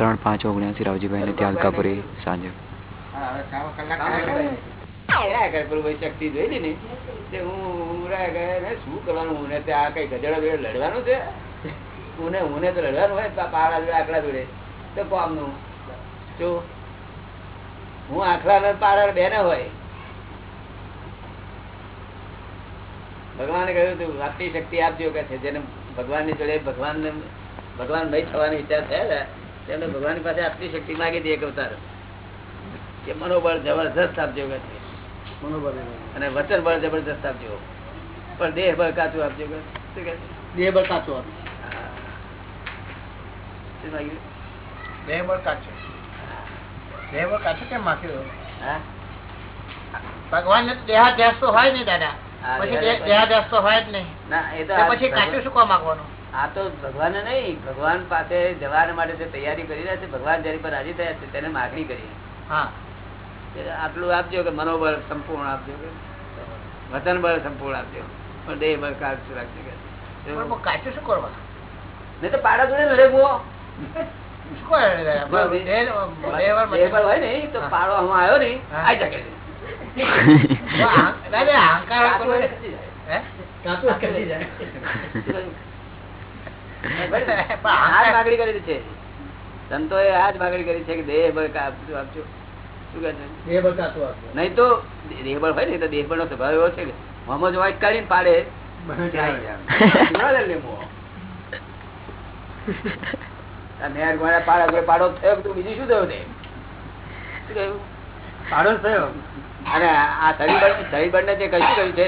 ત્રણ, પાંચ ઓગણસી રાવજીભાઈ ને ત્યાં અલકાપુરી સાંજે હું ગયા ને શું હોય પાડા ભગવાને કહ્યું હતું આટલી શક્તિ આપજો. કે છે, જેને ભગવાનની જોડે ભગવાન ભગવાન ભાઈ થવાનો વિચાર થયા ને ભગવાન પાસે આટલી શક્તિ માગી દે એક અવતાર. કે મનોબળ જબરજસ્ત આપજો કે છે અને વચન બળ જબરજસ્ત આપજો. પણ દેહ બળ કાચું આપજો કે? દેહ બળ કાચું આપજો. દેહ બળ કાચો. દેહ બળ કાચો કેમ માગ્યો? હા? ભગવાન ને દેહાધ્યાસ તો હોય નહીં દાદા. પછી દેહાધ્યાસ. તો હોય જ નહીં. પછી કાચું શું કામ માંગવાનું? આ તો ભગવાન નહીં ભગવાન પાસે જવા માટે જે તૈયારી કરી રહ્યા છે ભગવાન જયારે પર રાજી થયા છે તેને માગણી કરી આટલું આપજો કે મનોબળ સંપૂર્ણ આપજો વતન બળ સંપૂર્ણ આપજો. પણ દેહ બળ કાચું રાખજો કાચું શું કરવા? નહીં તો પાડા જોડે અહંકાર માગણી કરેલી છે. સંતોએ આ જ માગણી કરી છે કે દેહ બળ આપજો? નહીં તો દેહબળ હોય ને તો દેહબળ નો સ્વભાવ એવો છે કે મોહમ્મદ વાઇટ કાઢીને પાડે થયો બીજું શું થયું શું થયું? પાડો થયો. અને આ શરીર શરીર ને જે કશું કહ્યું છે?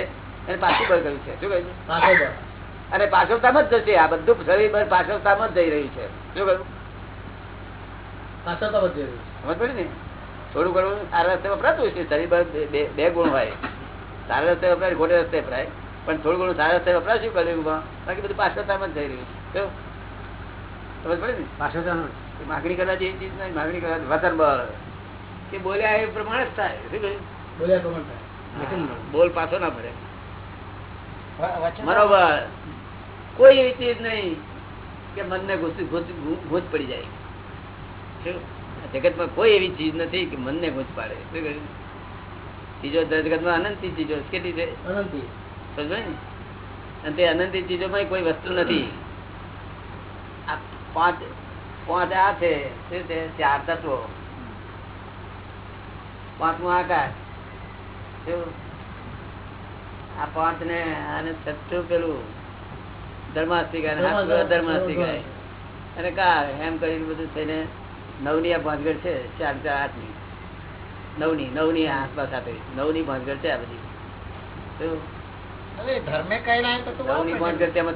એને પાછું બળ કહ્યું છે. શું કહ્યું છે? અને પાછળતામાં જ જશે. આ બધું શરીર પાછળતામાં જ જઈ રહ્યું છે. શું કહ્યું? કાચો તો રહ્યું. સમજ ને? થોડું ઘણું સારા રસ્તે વપરાતું છે. શરીર પર બે- બે- બે ગુણ હોય. સારા રસ્તે વપરાય ખોટે રસ્તે વપરાય. પણ થોડું ઘણું સારા રસ્તે વપરાય શું બાકી બધું પાછળતામાં જ જઈ રહ્યું છે. સમજ પડે ને? એ માગણી કરવા જેવી ચીજ નહીં. માગણી કરવા વતન બળ. કે બોલ્યા એ પ્રમાણે જ થાય. શું કહ્યું? બોલ્યા પ્રમાણે થાય. બોલ પાછો ના ભરે બરોબર કોઈ એવી ચીજ નહીં કે મનને ઘૂસ- પડી જાય. જગતમાં કોઈ એવી ચીજ નથી કે મનને ભૂત પાડે? ચીજો જગતમાં અનંતી ચીજો. કેટલી છે? અનંતી. અને તે અનંતી ચીજોમાં કોઈ વસ્તુ નથી. આ પાંચ પાંચ આ છે શું છે? ચાર તત્વો. પાંચમું આકાશ શું? આ પાંચ ને અને છઠ્ઠું પેલું. ધર્માસ્તિકા ધર્માસ્તિક અને કા એમ કરીને બધું થઈને નવની આ ભાંજગઢ છે ચાર ચાર આઠની નવની નવની આસપાસ સાથે નવની ભાંજગઢ છે આ બધી.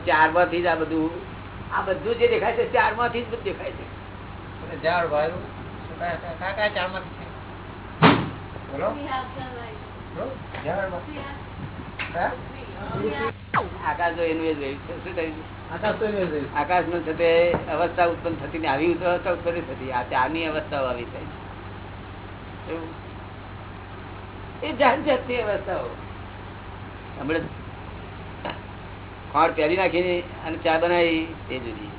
ચારમાંથી જ આ બધું આ બધું જે દેખાય છે ચારમાંથી જ બધું દેખાય છે. વાયુ કયા- કયા- કયા કયા છે? બોલો. બોલો. ઝાડ? આકાશ એનું એ જ રહ્યું છે. શું આકાશનું તે અવસ્થા ઉત્પન્ન થતી ને આવી અવસ્થા ઉત્પન્ન થતી. આ ત્યાંની અવસ્થાઓ આવી થાય છે. એ જાત જાતની અવસ્થાઓ. હમણાં ખાંડ પહેરી નાખીને અને ચા બનાવી તે જુદી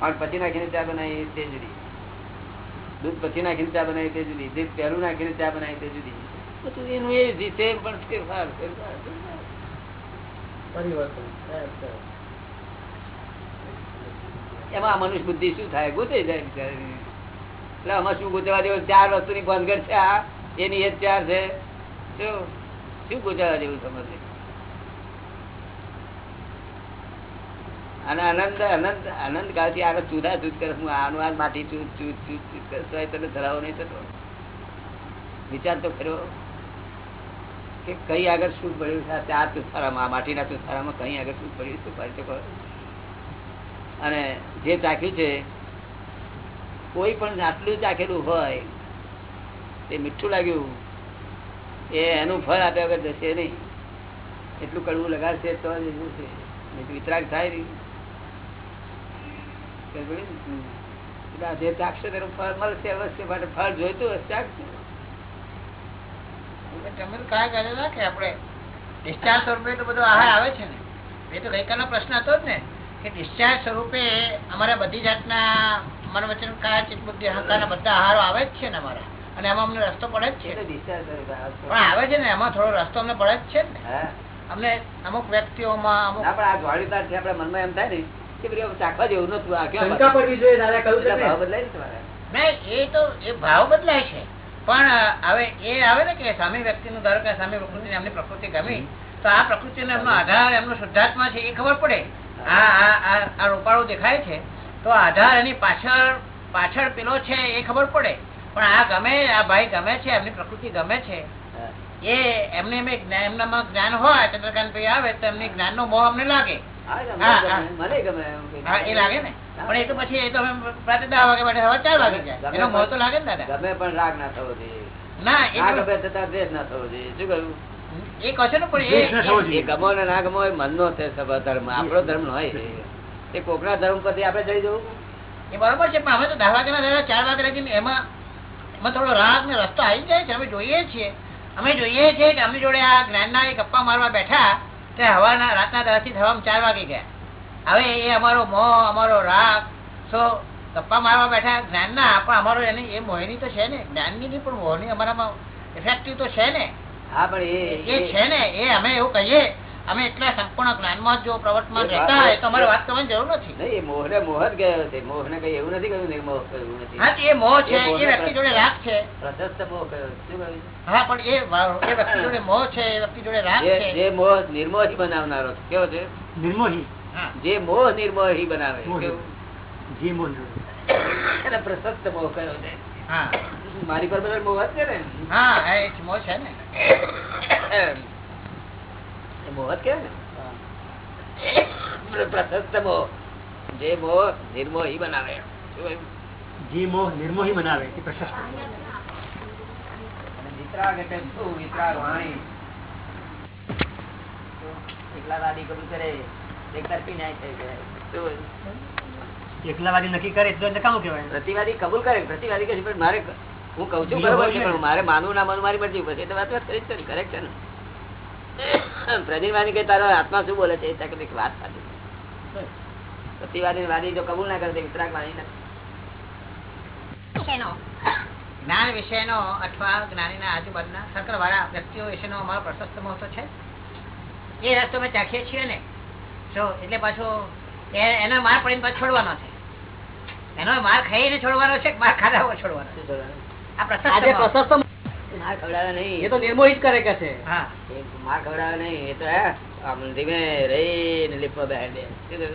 ખાંડ પછી નાખીને ચા બનાવી તે જુદી દૂધ પછી નાખીને ચા બનાવી તે જુદી દૂધ પહેલું નાખીને ચા બનાવી તે જુદી બધું એનું એ સેમ પણ ફેરફાર ફેરફાર. પરિવર્તન. એમાં મનુષ્ય બુદ્ધિ શું થાય? ગુચાઈ જાય. એટલે આમાં શું ગોતવા જેવું ચાર વસ્તુની બંધગઢ છે આ? એની એ ચાર છે? શું ગુચાવા જેવું સમજે? અને અનંત અનંત અનંત કાળથી આગળ ચૂધા ચૂધ કરે. હું આનું આ માટી ચૂધ ચૂધ ચૂધ ચૂધ કરે. તને ધરાવો નહીં થતો. વિચાર તો કર્યો. કે કઈ આગળ શું પડ્યું છે? આ ચાર આ માટીના ચુથારામાં કઈ આગળ શું પડ્યું શું પડે અને જે ચાખ્યું છે, કોઈ પણ આટલું ચાખેલું હોય, તે મીઠું લાગ્યું, એ એનું ફળ આપ્યા વગર જશે નહીં. એટલું કડવું લગાડશે તો જ એવું છે. વિતરાગ થાય નહીં. જે ચાખશે તેનું ફળ મળશે, અવશ્ય માટે ફળ જોઈતું હશે ચાખશે તમે તો કયા કે આપણે? ડિસ્ચાર્જ સ્વરૂપે તો બધું આહાર આવે છે ને? એ તો ગઈકાલનો પ્રશ્ન હતો જ ને કે ડિસ્ચાર્જ સ્વરૂપે અમારા બધી જાતના મન વચન કાયા ચિત્ત અહંકારના બધા આહારો આવે જ છે ને અમારા. અને એમાં અમને રસ્તો પડે જ છે. એ તો discharge કરે છે. પણ આવે છે ને એમાં થોડો રસ્તો અમને પડે જ છે ને. અમને અમુક વ્યક્તિઓમાં અમુક ના પણ આ આપણા મનમાં એમ થાય ને કે ચાખવા જેવું નતું આ કેવા પડવી જોઈએ દાદા કહ્યું બદલાય ને તમારે. નહીં એ તો એ ભાવ બદલાય છે. પણ હવે એ આવે ને કે સામી વ્યક્તિનું ધારો કે સામે પ્રકૃતિને એમની પ્રકૃતિ ગમી તો આ પ્રકૃતિનો એમનો આધાર એમનો શુદ્ધાત્મા છે એ ખબર પડે. આ આ દેખાય છે તો આધાર એની પાછળ પાછળ પેલો છે એ ખબર પડે. પણ આ ગમે આ ભાઈ ગમે છે એમની પ્રકૃતિ ગમે છે એ એમને એમનામાં જ્ઞાન હોય ચંદ્રકાંત ભાઈ આવે તો એમની જ્ઞાનનો મોહ અમને લાગે. હા એ લાગે ને. પણ એ તો પછી એ તો રાતે દસ વાગે માટે હવે ચાર વાગે જાય એનો મોહ તો લાગે ને દાદા. ગમે પણ રાગ ના થવો જોઈએ. ના એ ના ગમે છતાં દ્વેષ ના થવો જોઈએ. શું કહ્યું? એ કહો ને પણ ન એ- ગમો ને ના ગમો એ મનનો છે સભા ધર્મ આપણો ધર્મ નો હોય એ. કોકના ધર્મ પરથી આપણે જઈ જવું. એ બરોબર છે પણ અમે તો દસ વાગે દાદા ચાર વાગે લગીને એમાં એમાં થોડો રાગ ને રસ્તો આવી જાય છે અમે જોઈએ છીએ. અમે જોઈએ છીએ કે અમે જોડે આ જ્ઞાનના એક ગપ્પા મારવા બેઠા તે હવાના રાતના દસથી થવામાં ચાર વાગે ગયા. હવે એ અમારો મોહ અમારો રાગ સો ગપ્પા મારવા બેઠા. જ્ઞાનના પણ અમારો એને એ મોહિની તો છે ને. જ્ઞાનની નહીં પણ મોહની અમારામાં ઇફેક્ટિવ તો છે ને. હા પણ એ છે ને એ અમે એવું કહીએ અમે એટલા સંપૂર્ણ જ્ઞાનમાં જો પ્રવર્તમાન રહેતા હોય તો અમારે વાત કરવાની જરૂર નથી. નહીં એ મોહ ને મોહ જ ગયો છે. મોહ ને કઈ એવું નથી કહ્યું મોહ કહ્યું નથી. હા એ મોહ છે એ વ્યક્તિ જોડે રાગ છે. પ્રશસ્ત મોહ કયો શું કહ્યું? હા પણ એ એ વ્યક્તિ જોડે મોહ છે એ વ્યક્તિ જોડે રાગ છે. જે મોહ નિર્મોહી બનાવનારો કેવો છે? નિર્મોહી. જે મોહ નિર્મોહી બનાવે. મોહન એને પ્રશસ્ત મોહ કયો છે? મારી પર બધા મોહ છે ને? હા હા, મોહ છે ને. મોહ જ ને. પ્રશસ્ત મોહ. જે મોહ નિર્મોહી બનાવે. શું કહ્યું? મોહ નિર્મોહી બનાવે એ પ્રશસ્ત અને વિતરાગ એટલે શું? વિતરાગ વાણી. તો એકલાવાદી કબૂલ કરે એકલાવાદી નક્કી કરે તો નકામું કહેવાય? પ્રતિવાદી કબૂલ કરે પ્રતિવાદી કહે પણ મારે હું કઉ છું બરોબર છે છે. પણ મારે માનવું ના માનવું મારી મરજી પછી તો વાત વાત કરી કરી છે ને પ્રતિવાદી કે તારો આત્મા શું બોલે છે? એ તક એક વાત સાચી પ્રતિવાદી વાદી જો કબૂલ ના કરે તો વિતરાક વાદી ના જ્ઞાન વિષયનો અથવા જ્ઞાનીના આજુબાજુના સર્કલ વ્યક્તિઓ વિશેનો અમારો પ્રશસ્ત મોહ તો છે. એ રસ્તો અમે ચાખીએ છીએ ને. જો એટલે પાછો એ- એનો માર પડીને પાછો છોડવાનો છે. એનો માર ખાઈને છોડવાનો છે માર ખાધા વગર છોડવાનો છે? આ પ્રશસ્ત આજે મોહ. પ્રશસ્ત માર. ખવડાવે નહીં. એ તો નિર્મોહી કરે કે છે? હા. માર ખવડાવે નહીં. એ તો આમ ધીમે રહીને લીપમાં બેહાડી દે.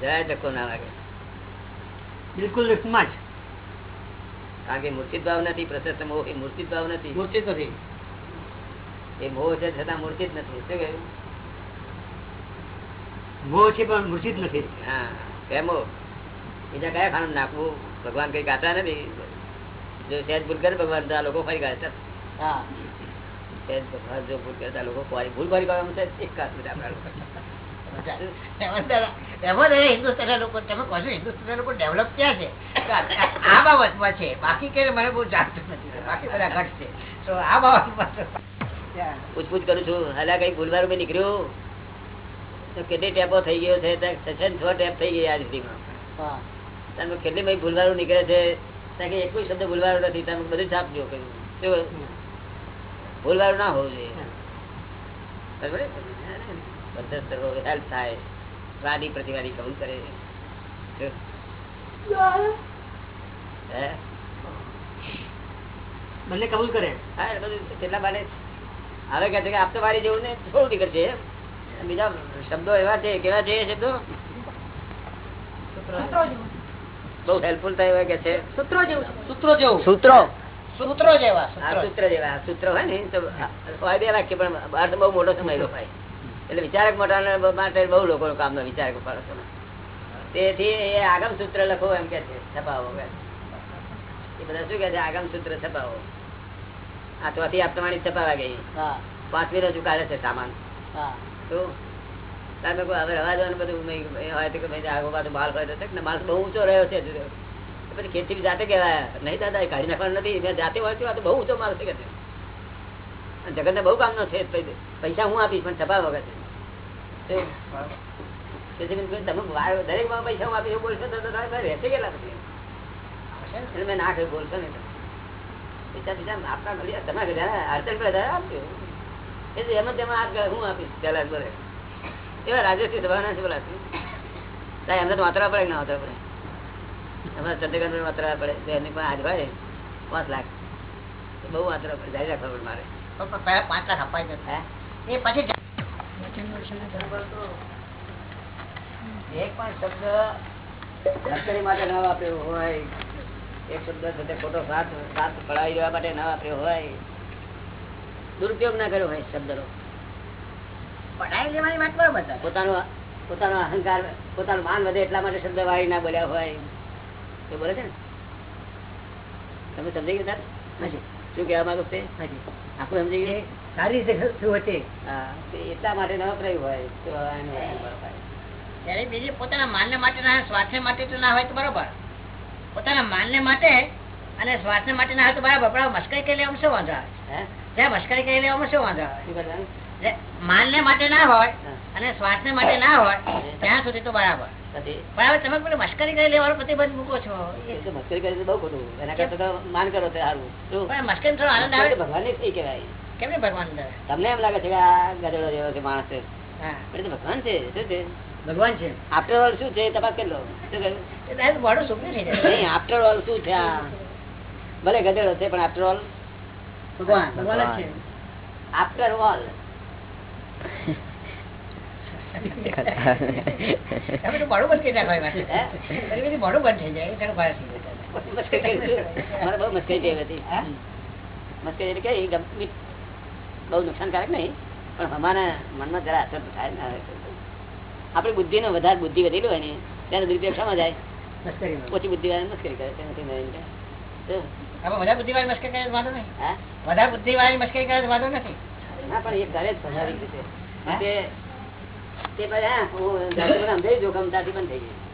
જરાય ધક્કો ના લાગે. બિલકુલ લિફ્ટમાં જ. કારણ કે મૂર્તિ ભાવ નથી પ્રશસ્ત મોહ એ મૂર્તિ ભાવ નથી. મૂર્તિ નથી એ મોહ છે છતાં જ નથી. શું કહ્યું? મોહ છે પણ મૂર્તિ નથી. હા કેમો? બીજા કયા ખાનું નાખવું? ભગવાન કઈ ગાતા નથી? જો સહેજ ભૂલ કરે ભગવાન તો આ લોકો ફરી ગાતા. હા. સહેજ ભગવાન જો ભૂલ કરતા લોકો ફરી ભૂલ ફરી છે એક આપણા લોકો. તમે કહો છો હિન્દુસ્તાન લોકો ડેવલપ ક્યાં છે. આ- બાબતમાં છે. બાકી કે મને બહુ જાણતું નથી. બાકી બધા ઘટ છે. તો આ બાબતમાં તો પૂછપૂછ કરું છું. હલા કઈ ભૂલવારું બી નીકળ્યું? કેટલી ટેપો થઈ ગયો છે? છ છ છ ટેપ થઈ ગઈ આ સુધીમાં તમે કેટલી ભાઈ ભૂલવારું નીકળે છે? ત્યાં એક કોઈ શબ્દ ભૂલવારું નથી. તમે બધું છાપજો કહ્યું શું ભૂલવારું ના હોવું જોઈએ. બરાબર? હેલ્પ થાય. વાદી પ્રતિવાદી કબૂલ કરે? હે? બંને કબૂલ કરે. હા બધું તેટલા માટે હવે કહે છે કે આપતો વારી જેવું ને થોડું નીકળશે બીજા શબ્દો એવા છે કેવા છે શબ્દો? બઉ હેલ્પફુલ થાય એવા કે છે. સૂત્રો જેવું. સૂત્રો જેવું. સૂત્રો. સૂત્રો જેવા આ સૂત્રો સૂત્ર જેવા. સૂત્ર હોય ને તો હોય બે વાક્ય પણ અર્થ બહુ મોટો સમય લો એટલે વિચારક મોટા માટે બહુ લોકો કામનો વિચારક માણસો તેથી એ આગમ સૂત્ર લખો એમ કે છે છપાવો એ બધા શું કે છે આગમ સૂત્ર છપાવો. આ ચોથી છપાવા ગઈ. હા. પાંચમી નો કાઢે છે સામાન. હા. તો તમે કહો હવે જવાનું બધું મેં- હોય તો ભાઈ આગો પાછો માલ હોય તો ને માલ બહુ ઊંચો રહ્યો છે પછી ખેતી જાતે કહેવાય, નહીં દાદા, એ કાઢી નાખવાનું નથી મેં જાતે વાંચ્યું આ તો બહુ ઊંચો માલ છે કે જગતને બહુ કામનો છે પૈસા હું આપીશ, પણ છપા વગર. તમે દરેકમાં પૈસા હું આપીશ બોલશો તો પાસે રહેશે કેટલા મેં ના કહ્યું, બોલશો નહીં તમે. પૈસા બીજા આપતા ઘડિયા તમારે ઘરે અડચણ પડે આપજો. એટલે એમ જ એમાં હું આપીશ ચાલ ભરે એવા રાજેશથી દબાવવાના છે બોલા સાહેબ એમને તો વાંતરા પડે ના વાંતરા પડે? અમારા ચંદ્રકાંત વાંતરા પડે. તો પણ આજ હોય. પાંચ લાખ. બહુ વાંતરા પડે. જારી રાખવા પડે મારે. પણ પણ પહેલા પાંચ લાખ અપાઈ જશે એ પછી એક પણ શબ્દ માટે ન વાપર્યો હોય. એક શબ્દ સાથે ખોટો સાથ સાથ પડાવી દેવા માટે ન વાપર્યો હોય. દુરુપયોગ ના કર્યો હોય શબ્દનો. પડાવી લેવાની વાત બરોબર પોતાનો પોતાનો અહંકાર પોતાનું માન વધે એટલા માટે શબ્દ વાળી ના બોલ્યા હોય. તો બોલે છે ને? તમે સમજી ગયા શું કહેવા માંગો છે આખું સમજી ગયું? સારી રીતે શું હતી એટલા માટે ન વપરાયું હોય તો. ત્યારે બીજી પોતાના માનને માટે ના હોય, માટે તો ના હોય તો બરોબર. પોતાના માનને માટે અને સ્વાર્થ માટે ના હોય તો બરાબર પણ મશ્કરી કરી લેવામાં શું વાંધો આવે મશ્કરી કરી લેવામાં શું વાંધો આવે? શું કરવાનું? માટે ના હોય હા. અને સ્વાર્થને માટે ના હોય ત્યાં સુધી તો બરાબર. બરાબર તમે પેલું મશ્કરી કરી લેવાનો પ્રતિબંધ મૂકો છો. એ કરી બહુ ખોટું. એના કરતા માન કરો તે સારું. મશ્કરી થોડો આનંદ આવે. ભગવાન થઈ કહેવાય. કેમ ને ભગવાન તમને એમ લાગે છે કે આ ગધેડો જેવો છે માણસ છે. ભગવાન છે. શું છે? ભગવાન છે. આફ્ટર ઓલ શું છે? તપાસ કરી લો. શું કહ્યું આફ્ટર ઓલ શું છે ભલે ગધેડો છે પણ આફ્ટર ઓલ ભગવાન. ભગવાન. જ છે આફ્ટર ઓલ છું. બહુ નુકસાનકારક નહીં પણ અમારા મનમાં જરા અસર થાય ને આપણી બુદ્ધિનો વધારે બુદ્ધિ વધેલી હોય ને ત્યારે દુરુપયોગ જાય? ઓછી બુદ્ધિ વાળા મસ્કરી કરે તેનાથી વધારે બુદ્ધિવાળી મસ્કરી કરે તો વાંધો નહીં. હા? વધારે બુદ્ધિવાળી મસ્કરી કરે તો વાંધો નથી. ના પણ એ કરે જ સ્વાભાવિક રીતે. તે તે હું સમજાવી થઈ ગઈ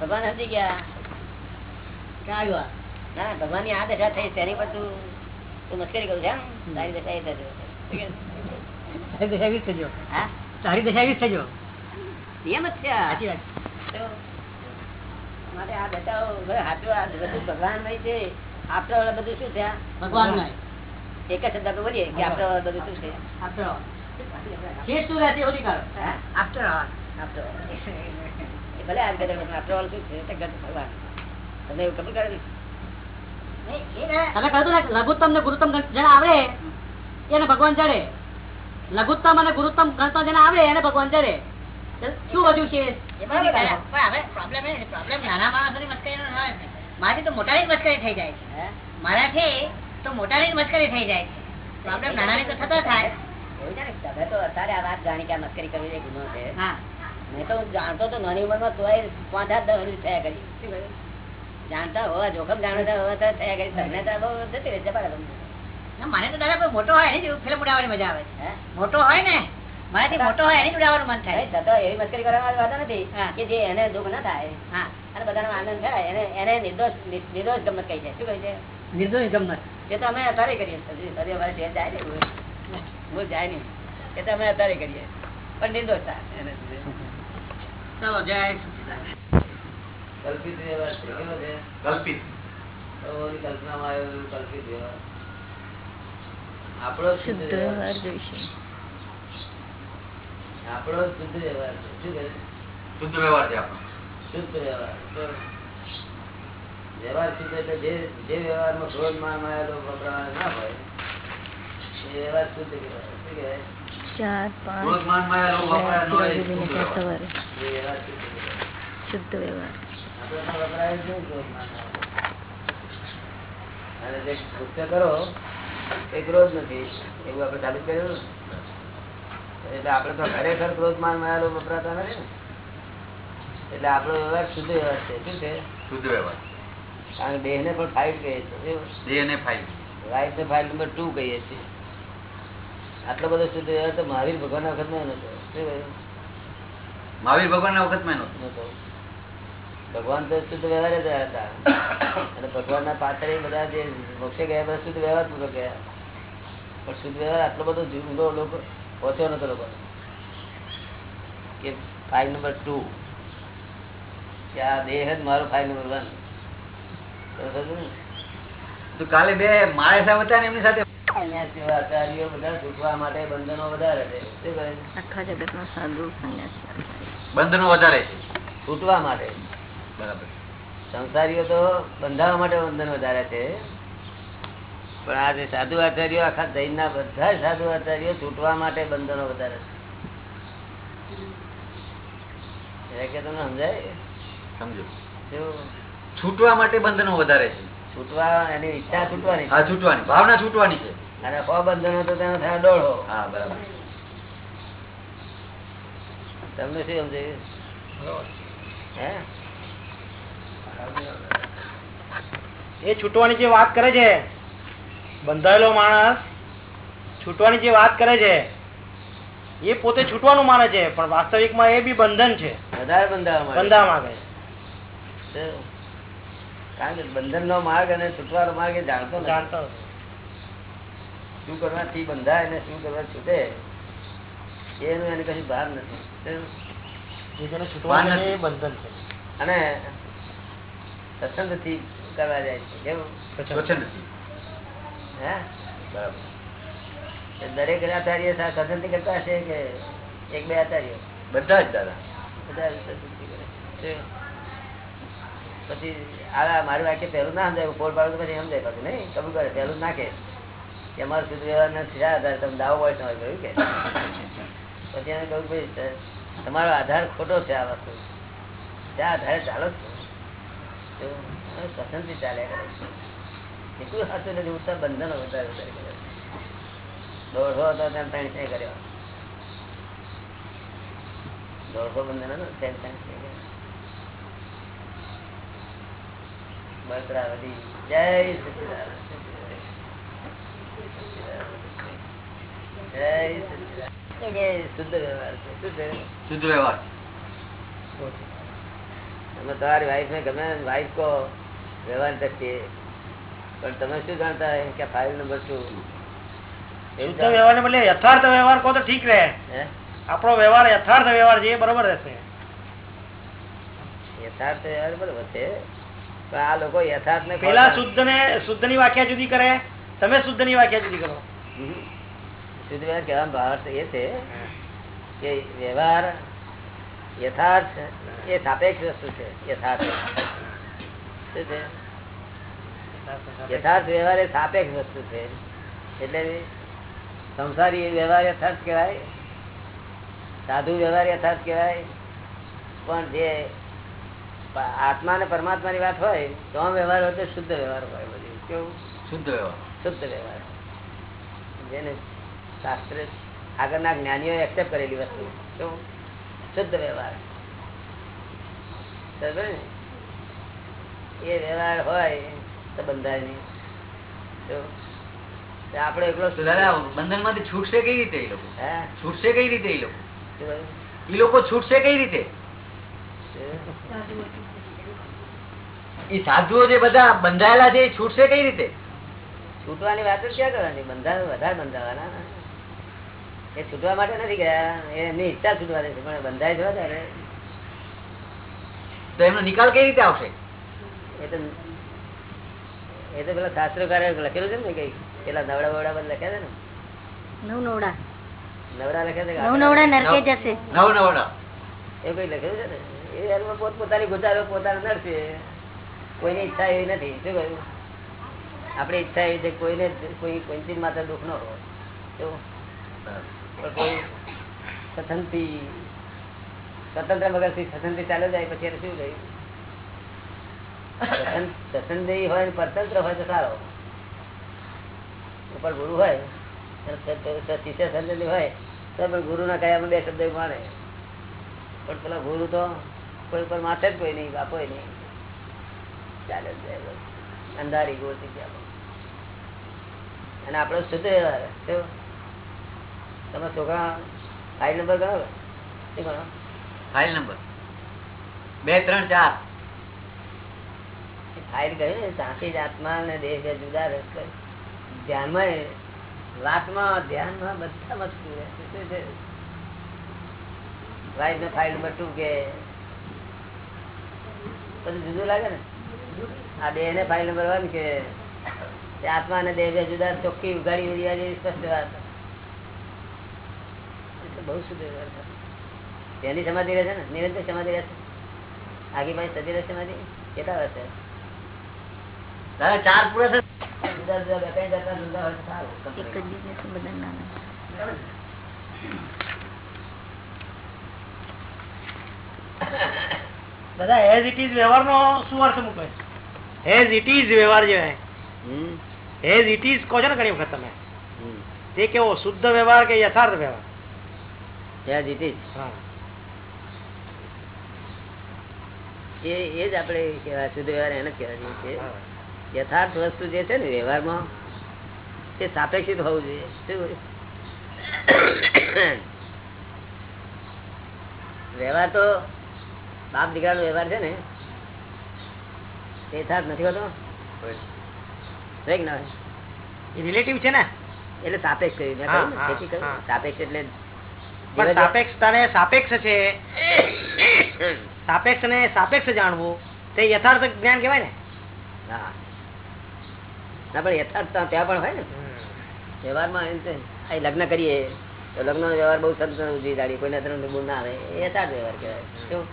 ભગવાન સમજી ગયા. આવ્યું? આ. ના ભગવાનની આ દશા થઈ તેની પર તું તું મશ્કરી કરું છે? તારી દશા એ થશે. ઠીક તારી દશા એવી થજો હા? તારી દશા એવી થજો નિયમ જ છે. સાચી વાત. આ દશાઓ ભલે આ બધું ભગવાનમય છે. આપણે વાળા બધું શું છે ભગવાન એક જ શબ્દ બોલીએ કે આપણા બધું શું છે? ભલે આ ગધેડો છે, after ઓલ શું છે તે ગધ ભગવાન તમે એવું કબૂલ તમે કહ્યું ને લઘુત્તમ ને ગુરુત્તમ જેને આવડે એને ભગવાન ચડે. લઘુત્તમ અને ગુરુત્તમ ગણતો જેને આવડે એને ભગવાન ચડે. શું વધુ છે. મારાથી તો મોટાની જ મસ્કરી થઈ જાય છે? મારાથી તો મોટાની જ મસ્કરી થઈ જાય છે. પ્રોબ્લેમ નાનાની તો થતો થાય. તમે તો અત્યારે આ વાત જાણી કે આ મસ્કરી કરવી એ ગુનો છે. હા. મેં તો જાણતો તો નાની ઉંમરમાં તોય પાંચ હાથ દસ થયા કરી. જાણતા હોવા જોખમ જાણતા હોવા થયા કરી. તમને તો જતી રહે જપાડે મને તો દાદા મોટો હોય એની ફિલ્મ ઉડાવવાની મજા આવે છે. મોટો હોય ને મારાથી મોટો હોય એની ઉડાવવાનું મન થાય. નહીં, એવી મસ્કરી કરવાની વાત નથી કે જે એને દુઃખ ના થાય. હા. અને બધાનો આનંદ થાય. એને એને નિર્દોષ નિર્દોષ ગમત કહી છે શું કહે છે? નિર્દોષ ગમત. એ તો અમે અત્યારે કરીએ. અમારે ત્યાં જાય ને ભૂલ. જાય નહીં. એ તો અમે અત્યારે કરીએ. પણ નિર્દોષ એને. ચલો જય કલ્પિત વ્યવહાર છે કેવો છે કલ્પિત. કલ્પનામાં આવેલું કલ્પિત વ્યવહાર. આપણો શુદ્ધ વ્યવહાર જોઈશે. આપણો શુદ્ધ વ્યવહાર છે. શું કહે? શુદ્ધ વ્યવહાર છે આપણો. શુદ્ધ વ્યવહાર. તો વ્યવહાર શુદ્ધ એટલે જે જે વ્યવહારમાં ક્રોધ માન માયા વપરાવાનો ના હોય એ વ્યવહાર શુદ્ધ કહેવાય શું કહેવાય ચાર પાંચ. સવારે શુદ્ધ વ્યવહાર અને જે કરો એ ક્રોધ નથી એવું આપણે સાબિત કર્યું એટલે આપણે તો ખરેખર ક્રોધ માન માયા વપરાતા નથી ને? એટલે આપણો વ્યવહાર શુદ્ધ વ્યવહાર છે. શું છે? શુદ્ધ વ્યવહાર. કારણ દેહ ને પણ ફાઇટ કહીએ છીએ દેહ ને ફાઇલ રાઈટ ને ફાઇલ નંબર ટુ કહીએ છીએ. આટલો બધો શુદ્ધ વ્યવહાર તો મહાવીર ભગવાન ના વખતમાં નતો? મહાવીર ભગવાનના વખતમાં નહોતું. નતો. ભગવાન તો શુદ્ધ વ્યવહાર જ રહ્યા હતા. અને ભગવાન ના એ બધા જે મોક્ષે ગયા બધા શુદ્ધ વ્યવહાર પૂરો ગયા પણ શુદ્ધ વ્યવહાર આટલો બધો ઊંડો લોકો પહોંચ્યો નતો લોકો કે ફાઇલ નંબર ટુ કે આ દેહ જ મારો ફાઇલ નંબર વન તો કાલે બે સાહેબ હતા ને એમની સાથે અહીંયા જેવા આચાર્યો બધા માટે બંધનો વધારે છે. શું સાધુ સંન્યાસી. બંધનો વધારે છે. છૂટવા માટે. બરાબર. સંસારીઓ તો બંધાવવા માટે બંધન વધારે છે. પણ આ જે સાધુ આચાર્યો આખા જૈનના બધા સાધુ આચાર્યો છૂટવા માટે બંધનો વધારે છે. એ કે તમને સમજાય? સમજો. છૂટવા માટે બંધનો વધારે છે. છૂટવા એની ઈચ્છા છૂટવાની હા છૂટવાની. ભાવના છૂટવાની છે. અને સો બંધનો તો તેનો થાય દોઢો હા બરાબર. તમને શું સમજાયું? હે? એ છૂટવાની જે વાત કરે છે બંધાયેલો માણસ છૂટવાની જે વાત કરે છે એ પોતે છૂટવાનું માને છે પણ વાસ્તવિકમાં એ બી બંધન છે. વધારે બંધા માંગે કારણ કે બંધન નો માર્ગ અને છૂટવાનો માર્ગ એ જાણતો જાણતો. શું કરવાથી બંધાય ને શું કરવા છૂટે. એનું એને કશું ભાર નથી. છે બંધન છે. અને પસંદથી કરવા જાય છે. કેવું? હે? બરાબર. એ દરેક આચાર્યથી કરતા હશે કે એક બે આચાર્ય? બધા જ દાદા. બધા? પછી આ મારું વાક્ય પહેલું ના સમજાય ફોર પાડું તો પછી સમજાય પાછું નહીં? કબૂલ કરે પહેલું નાખે. કે અમારું શુદ્ધ વ્યવહાર તમે દાવો હોય તમે કહ્યું કે પછી એને કહ્યું ભાઈ તમારો આધાર ખોટો છે આ વસ્તુ ત્યાં આધારે ચાલો જ છો પસંદથી ચાલ્યા કરે છે એટલું સાચું નથી ઉત્તર બંધનો વધારે વધારે કરે છે. દોઢસો હતો ત્યાં ત્રણ ત્રણ કર્યો દોઢસો બંધન હતો, ત્રણ ત્રણ. બળતરા વધી. જય સચિદાનંદ. જય સચિદાનંદ. એ શુદ્ધ વ્યવહાર. તમે તમારી વાઈફ ને ગમે વાઈફ કો વ્યવહાર દ્રષ્ટિએ પણ તમે શું જાણતા કે ફાઇલ નંબર શું? શુદ્ધ વ્યવહાર ને યથાર્થ વ્યવહાર કહો તો ઠીક રહે. આપણો વ્યવહાર યથાર્થ વ્યવહાર છે એ બરોબર રહેશે. યથાર્થ વ્યવહાર બરોબર છે. પણ આ લોકો યથાર્થ ને પેલા શુદ્ધ ને શુદ્ધની વ્યાખ્યા જુદી કરે તમે શુદ્ધની વ્યાખ્યા જુદી કરો. શુદ્ધ કહેવાનો ભાવ એ છે કે વ્યવહાર યથાર્થ એ સાપેક્ષ વસ્તુ છે યથાર્થ. શું છે? યથાર્થ વ્યવહાર એ સાપેક્ષ વસ્તુ છે. એટલે સંસારી વ્યવહાર યથાર્થ કહેવાય સાધુ વ્યવહાર યથાર્થ કહેવાય પણ જે આત્મા અને પરમાત્મા ની વાત હોય તો વ્યવહાર હોય તો શુદ્ધ વ્યવહાર હોય બધું. કેવું? શુદ્ધ વ્યવહાર. શુદ્ધ વ્યવહાર. જેને શાસ્ત્ર આગળના જ્ઞાનીઓ એક્સેપ્ટ કરેલી વસ્તુ. શું શુદ્ધ વ્યવહાર. એ વ્યવહાર હોય તો બંધાય નહીં. આપડે એકલો બંધનમાંથી છૂટશે કઈ રીતે એ લોકો? છૂટશે કઈ રીતે એ લોકો? એ લોકો છૂટશે કઈ રીતે? એ સાધુઓ જે બધા બંધાયેલા છે એ છૂટશે કઈ રીતે? છૂટવાની વાત ક્યાં કરવાની? બંધાવે વધારે બંધાવાના. એ છૂટવા માટે નથી ગયા એમની ઈચ્છા દે છે પણ બંધાય જવા ત્યારે તો એમનો નિકાલ કઈ રીતે આવશે એ તો એ તો પેલા શાસ્ત્રકારે લખેલું છે ને કઈ પેલા નવડા બવડા બધા લખ્યા છે ને નવ નવડા નવડા લખ્યા છે નવ નવડા નરકે જશે નવ નવડા એ કોઈ લખેલું છે ને એ એમાં પોત પોતાની ગુજારો પોતાને નડશે કોઈની ઈચ્છા એવી નથી શું કહ્યું આપણી ઈચ્છા એવી છે કોઈને કોઈ કોઈથી માત્ર દુઃખ ન હોય એવું સ્વતંત્રી સ્વતંત્ર મગજથી સ્વતંત્ર ચાલે જાય, પછી શું થયું સ્વતંત્રી હોય પરતંત્ર હોય તો સારો. ઉપર ગુરુ હોય શિષ્ય હોય, તો પણ ગુરુના કયા બે શબ્દ માને પણ પેલા ગુરુ તો કોઈ ઉપર માથે જ કોઈ નહીં બાપો નહીં. ચાલે જાય અંધારી ગોળ ગયા અને આપણો શુદ્ધ વ્યવહાર? તમે છોકરા ફાઇલ નંબર ગણો ફાઇલ નંબર બે ત્રણ ચાર. ફાઇલ ગયું ને ત્યાંથી જ આત્મા અને દેહ બે જુદા રસ કરે ધ્યાનમાં વાતમાં ધ્યાનમાં બધામાં રહે. શું છે વાઇફ ને ફાઇલ નંબર ટુ કે બધું જુદું લાગે ને? આ દેહ ને ફાઇલ નંબર વન કે આત્મા અને દેહ બે જુદા ચોખ્ખી ઉઘાડી ઉડી સ્પષ્ટ વાત. બહુ શુદ્ધ વ્યવહાર છે. તેની સમાધિ રહે છે ને? નિરંતર સમાધિ રહે છે આગી ભાઈ સદી રહે સમાધિ? કેટલા વર્ષે દાદા ચાર પૂરા થશે દાદા એઝ ઇટ ઇઝ વ્યવહાર નો શું અર્થ મૂકે? એઝ ઇટ ઇઝ વ્યવહાર જે હમ. એઝ ઇટ ઇઝ કહો છો ને ઘણી વખત તમે. તે કેવો? શુદ્ધ વ્યવહાર કે યથાર્થ વ્યવહાર? Is. એ એ જ આપણે કહેવાય શુદ્ધ વ્યવહાર એને જ જોઈએ છે યથાર્થ વસ્તુ જે છે ને વ્યવહારમાં તે સાપેક્ષિત હોવું જોઈએ. શું? વ્યવહાર તો બાપ દીકરાનો વ્યવહાર છે ને તે યથાર્થ નથી હોતો? ના રિલેટિવ છે ને? એટલે સાપેક્ષ કહ્યું. સાપેક્ષ એટલે પણ સાપેક્ષતા ને સાપેક્ષ છે. સાપેક્ષ ને સાપેક્ષ જાણવું તે યથાર્થ જ્ઞાન કહેવાય ને? હા ના પણ યથાર્થ ત્યાં પણ હોય ને. વ્યવહારમાં એમ છે આ લગ્ન કરીએ તો લગ્ન નો વ્યવહાર બહુ સરસ ઉજી દાડી કોઈને ત્રણ ગુણ ના આવે એ યથાર્થ વ્યવહાર કહેવાય. શું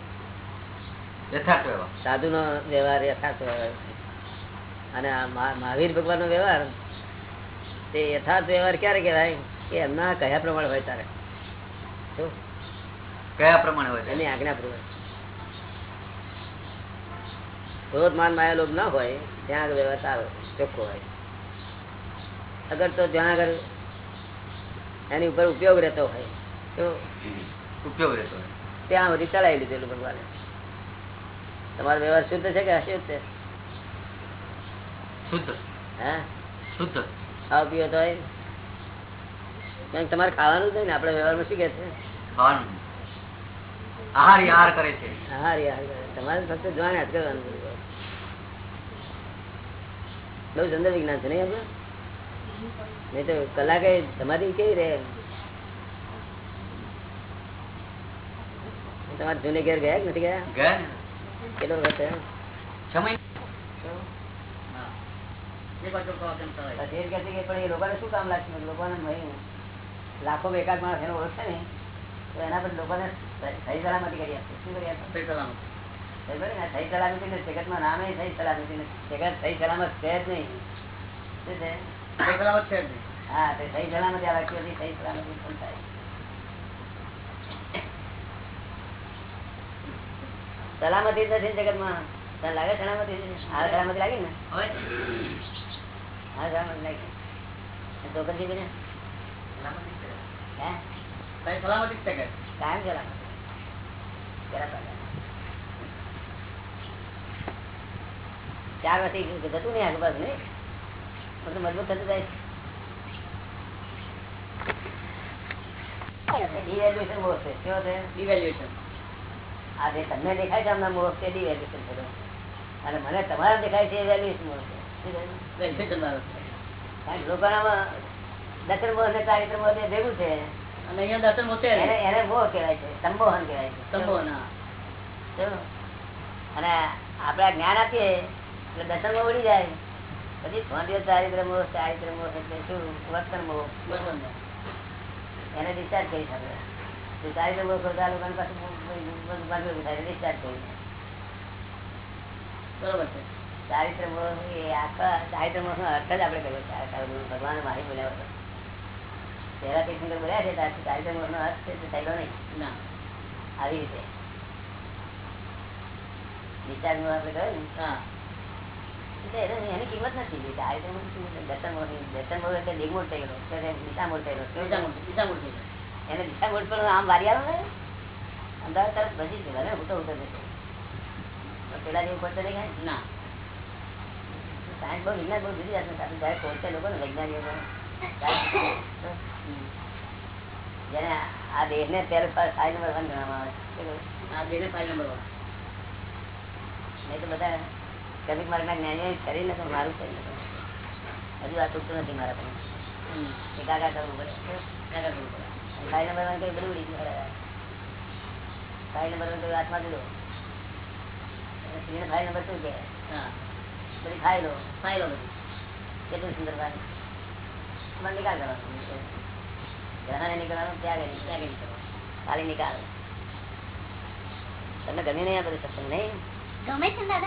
યથાર્થ વ્યવહાર. સાધુ નો વ્યવહાર યથાર્થ વ્યવહાર. અને મહાવીર ભગવાન નો વ્યવહાર તે યથાર્થ વ્યવહાર ક્યારે કહેવાય? કે એમના કયા પ્રમાણે હોય તારે. કયા પ્રમાણે હોય એની આજ્ઞા પ્રમાણે. ક્રોધ માન માયા લોભ ના હોય ત્યાં આગળ વ્યવહાર સારો ચોખ્ખો હોય. અગર તો ત્યાં આગળ એની ઉપર ઉપયોગ રહેતો હોય તો ઉપયોગ રહેતો હોય. ત્યાં સુધી ચલાવી લીધેલું ભગવાને. તમારો વ્યવહાર શુદ્ધ છે કે અશુદ્ધ? છે શુદ્ધ. હા? શુદ્ધ. ખાવા પીવો તો હોય કારણ તમારે ખાવાનું જ નહીં ને આપડે વ્યવહારમાં શું કે છે? ખાવાનું. આહાર કરે છે. તમારે ફક્ત જોવાને જ કરવાનું બધું. સુંદર વિજ્ઞાન છે નહીં આપણે? નહીં તો કલાકે સમાધિ કેવી રહે? તમારે જૂને ઘેર ગયા કે નથી ગયા? કેટલો વખત છ મહિના પણ એ લોકોને શું કામ લાગશે લોકોને નહીં લાખો બેકાર માણસ એને ઓળખે ને તો એના પર લોકોને સહી સલામતી કરી આપશે શું કરી આપશે સહી સલામત. સહી સલામતી ને જગતમાં નામે સહી સલામતી ને જગત સહી સલામત છે જ નહીં. શું છે? હા તે સહી સલામતી આ વાક્યોથી સહી સલામતી પણ થાય. સલામતી જ નથી જગત જગતમાં. તને લાગે સલામતી? હાલ સલામતી લાગી ને? હા સલામતી લાગી. તો પછી બેને હે કાયમ સલામતી. ચાર વર્ષથી જતું નહીં આગળ પાછું નહીં? બધું મજબૂત થતું જાય. ડિવેલ્યુએશન મોહ છે. કેવો છે? આ જે તમને દેખાય છે આમના મોહ તે ડિવેલ્યુએશન છે. અને મને તમારા દેખાય છે એ વેલ્યુએશન મોહ છે. લોકોનામાં દર્શન મોહ ને ચારિત્ર મોહ ભેગું છે એને એને મોહ કહેવાય છે સંબોહન કહેવાય છે સંબોહન અને આપણે જ્ઞાન આપીએ એટલે દર્શન દર્શનમાં ઉડી જાય પછી દિવસ ચારિત્ર મોહ ચારિત્ર મોહ એટલે શું વર્તન મોહ એને ડિસ્ચાર્જ કરી શકે ચારિત્ર મોહ કરતા લોકોને પાછું બધું ભાગ્ય થાય ડિસ્ચાર્જ ચારિત્ર મોહ એ આખા ચારિત્ર મોહ નો અર્થ જ આપણે કર્યો છે ભગવાન મારી બોલ્યા પહેલા બોલ્યા છે ત્યારથી અર્થ છે તે થયેલો નહીં. આવી રીતે. આપણે કહ્યું ને? એને- કિંમત નથી દર્શન થયેલો. એને દિશા પર આમ વારી આવે ને અમદાવાદ તરફ બચી જ ગયેલા ને હું જશે પેલા જેવું પડતો નહીં કાંઈ? ના. સાયન્સ બહુ વિજ્ઞાન બહુ જુદી. આપણે જ્યારે પહોંચે લોકો ને વૈજ્ઞાનિકો ત્યારે જેને આ દેહ ને ફાઇલ નંબર વન ગણવામાં આવે આ બેને ફાઇલ નંબર વન. નહીં તો બધા ક્રમિક માર્ગના જ્ઞાનીઓ શરીર નથી મારું શરીર નથી. હજુ આ તૂટતું નથી મારા પણ. કરવું પડે. કાકા કરવું પડે. ફાઇલ નંબર વન કઈ બધું ઉડી ફાઇલ નંબર વન કઈ હાથમાં સ્ત્રીને ફાઇલ નંબર શું કે હા. બધી ફાઇલો ફાઇલો બધી. કેટલું સુંદર અમારે નિકાલ કરવાનો નીકળવાનું ખાલી નિકાલ તમને નહીં આ બધું સત્સંગ નહીં? ને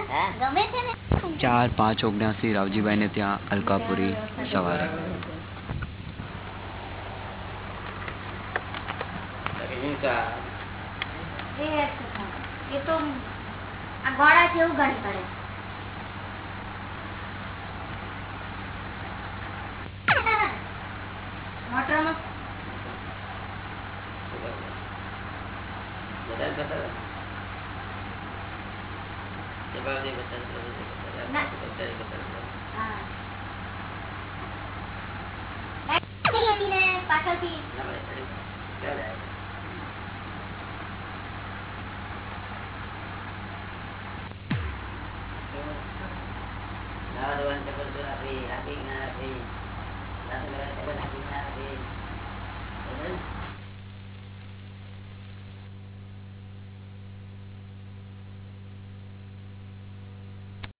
ને? ચાર પાંચ ઓગણસી રાવજીભાઈને ત્યાં અલકાપુરી સવારે. એ તો આ ગોળા જેવું ગણી પડે